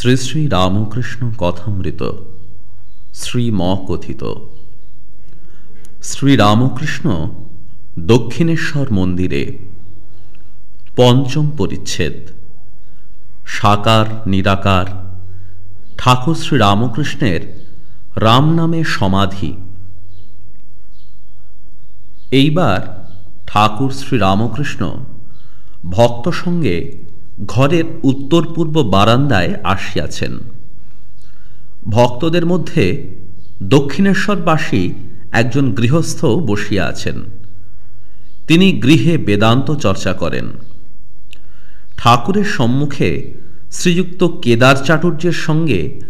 শ্রী শ্রী রামকৃষ্ণ কথামৃত শ্রীম কথিত। শ্রীরামকৃষ্ণ দক্ষিণেশ্বর মন্দিরে পঞ্চম পরিচ্ছেদ, সাকার, নিরাকার, ঠাকুর শ্রী রামকৃষ্ণের রাম নামে সমাধি। এইবার ঠাকুর শ্রী রামকৃষ্ণ ভক্ত সঙ্গে ঘরের উত্তর পূর্ব বারান্দায় আসিয়াছেন। ভক্তদের মধ্যে দক্ষিণেশ্বরবাসী একজন গৃহস্থ বসিয়া আছেন। তিনি গৃহে বেদান্ত চর্চা করেন। ঠাকুরের সম্মুখে শ্রীযুক্ত কেদার চাটুর্যের সঙ্গে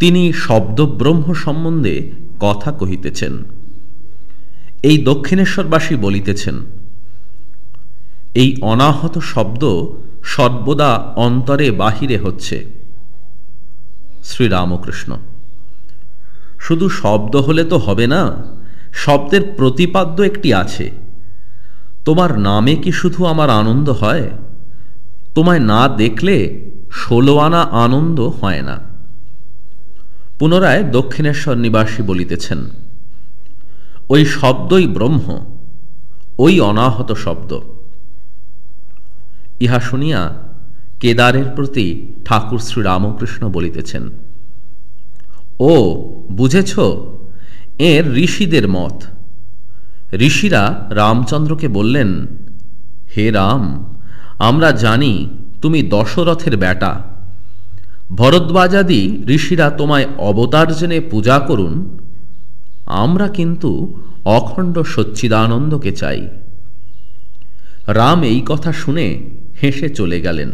তিনি শব্দব্রহ্ম সম্বন্ধে কথা কহিতেছেন। এই দক্ষিণেশ্বরবাসী বলিতেছেন, এই অনাহত শব্দ সর্বদা অন্তরে বাহিরে হচ্ছে। শ্রীরামকৃষ্ণ। শুধু শব্দ হলে তো হবে না, শব্দের প্রতিপাদ্য একটি আছে। তোমার নামে কি শুধু আমার আনন্দ হয়? তোমায় না দেখলে ষোলো আনা আনন্দ হয় না। পুনরায় দক্ষিণেশ্বর নিবাসী বলিতেছেন, ওই শব্দই ব্রহ্ম, ওই অনাহত শব্দ। ইহা শুনিয়া কেদারের প্রতি ঠাকুর শ্রী রামকৃষ্ণ বলিতেছেন, ও, বুঝেছ, এর ঋষিদের মত। ঋষিরা রামচন্দ্রকে বললেন, হে রাম, আমরা জানি তুমি দশরথের বেটা ভরদ্বাজাদি ঋষিরা তোমায় অবতার জেনে পূজা করুন। আমরা কিন্তু অখণ্ড সচ্চিদানন্দকে চাই। রাম এই কথা শুনে হেসে চলে গেলেন।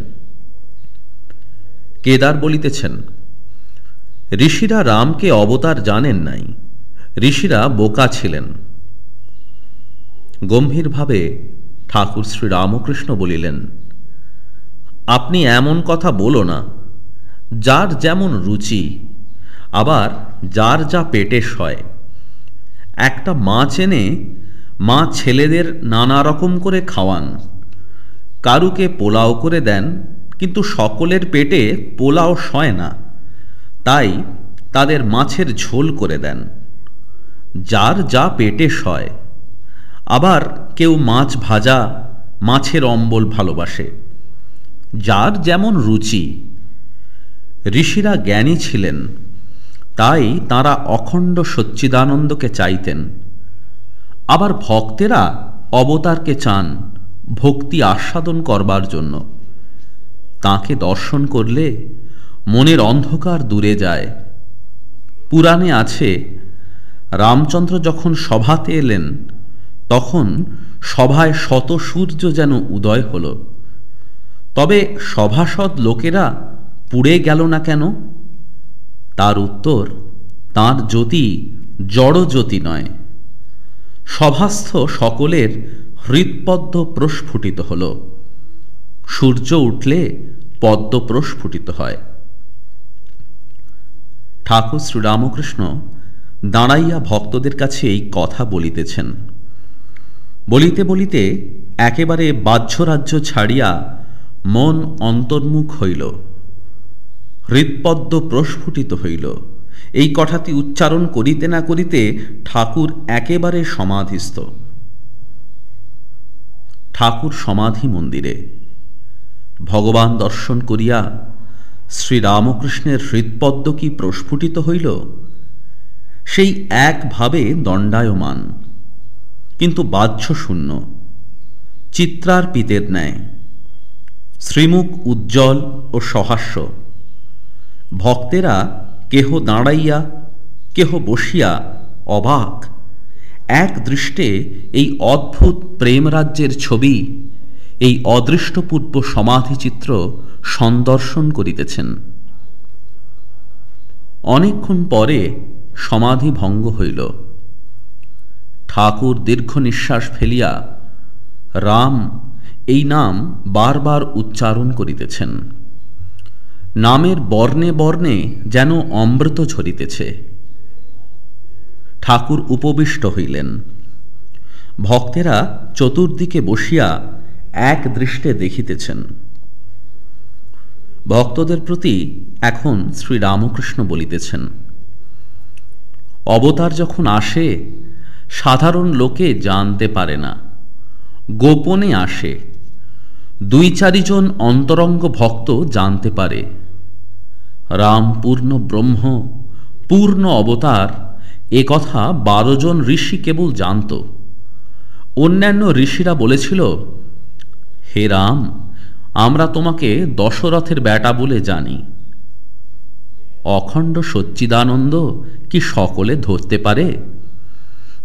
কেদার বলিতেছেন, ঋষিরা রামকে অবতার জানেন নাই, ঋষিরা বোকা ছিলেন। গম্ভীরভাবে ঠাকুর শ্রী রামকৃষ্ণ বলিলেন, আপনি এমন কথা বলো না, যার যেমন রুচি, আবার যার যা পেটে সয়। একটা মাছ এনে মা ছেলেদের নানা রকম করে খাওয়ান কারুকে পোলাও করে দেন, কিন্তু সকলের পেটে পোলাও সয় না। তাই তাদের মাছের ঝোল করে দেন। যার যা পেটে সয়, আবার কেউ মাছ ভাজা, মাছের অম্বল ভালোবাসে। যার যেমন রুচি, ঋষিরা জ্ঞানী ছিলেন, তাই তারা অখণ্ড সচ্চিদানন্দকে চাইতেন। আবার ভক্তেরা অবতারকে চান ভক্তি আস্বাদন করবার জন্য। তাকে দর্শন করলে মনের অন্ধকার দূরে যায়। পুরাণে আছে, রামচন্দ্র যখন সভাতে এলেন, তখন সভায় শত সূর্য যেন উদয় হল। তবে সভাসদ লোকেরা পুড়ে গেল না কেন? তার উত্তর, তার জ্যোতি জড় জ্যোতি নয়। সভাস্থ সকলের হৃৎপদ্ম প্রস্ফুটিত হল। সূর্য উঠলে পদ্ম প্রস্ফুটিত হয়। ঠাকুর শ্রীরামকৃষ্ণ দাঁড়াইয়া ভক্তদের কাছে এই কথা বলিতেছেন। বলিতে বলিতে একেবারে বাহ্যরাজ্য ছাড়িয়া মন অন্তর্মুখ হইল। হৃৎপদ্ম প্রস্ফুটিত হইল। এই কথাটি উচ্চারণ করিতে না করিতে ঠাকুর একেবারে সমাধিস্থ। ঠাকুর সমাধি মন্দিরে। ভগবান দর্শন করিয়া শ্রীরামকৃষ্ণের হৃৎপদ্ম কি প্রস্ফুটিত হইল? সেই একভাবে দণ্ডায়মান। কিন্তু বাহ্য শূন্য। চিত্রার্পিতের ন্যায়। শ্রীমুখ উজ্জ্বল ও সহাস্য। ভক্তেরা কেহ দাঁড়াইয়া, কেহ বসিয়া অবাক এক দৃষ্টে এই অদ্ভুত প্রেম রাজ্যের ছবি, এই অদৃষ্টপূর্ব সমাধিচিত্র সন্দর্শন করিতেছেন। অনেকক্ষণ পরে সমাধি ভঙ্গ হইল। ঠাকুর দীর্ঘ নিঃশ্বাস ফেলিয়া, রাম, এই নাম বারবার উচ্চারণ করিতেছেন। নামের বর্ণে বর্ণে যেন অমৃত ঝরিতেছে। ঠাকুর উপবিষ্ট হইলেন। ভক্তেরা চতুর্দিকে বসিয়া এক দৃষ্টে দেখিতেছেন। ভক্তদের প্রতি এখন শ্রীরামকৃষ্ণ বলিতেছেন, অবতার যখন আসে, সাধারণ লোকে জানতে পারে না। গোপনে আসে। দুই চারিজন অন্তরঙ্গ ভক্ত জানতে পারে। রাম পূর্ণ ব্রহ্ম, পূর্ণ অবতার এ কথা বারো জন ঋষি কেবল জানত। অন্যান্য ঋষিরা বলেছিল, হে রাম, আমরা তোমাকে দশরথের বেটা বলে জানি। অখণ্ড সচ্চিদানন্দ কি সকলে ধরতে পারে?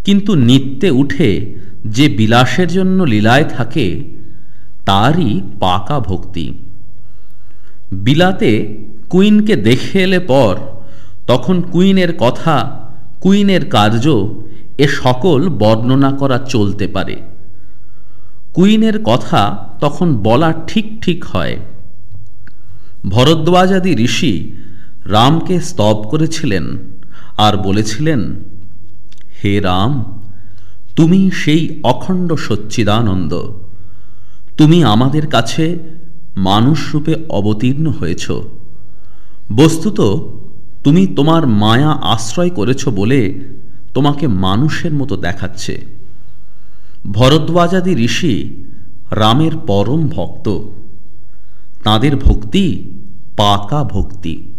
কিন্তু নিত্যে উঠে যে বিলাসের জন্য লীলায় থাকে, তারই পাকা ভক্তি। বিলাতে কুইনকে দেখে এলে পর, তখন কুইনের কথা কুইনের কার্য এ সকল বর্ণনা করা চলতে পারে। কুইনের কথা তখন বলা ঠিক ঠিক হয়। ভরদ্বাজাদি ঋষি রামকে স্তব করেছিলেন আর বলেছিলেন, হে রাম, তুমি সেই অখণ্ড সচ্চিদানন্দ। তুমি আমাদের কাছে মানুষ রূপে অবতীর্ণ হয়েছ। বস্তুত তুমি তোমার মায়া আশ্রয় করেছ বলে তোমাকে মানুষের মতো দেখাচ্ছে। ভরদ্বাজাদি ঋষি রামের পরম ভক্ত। তাদের ভক্তি পাকা ভক্তি।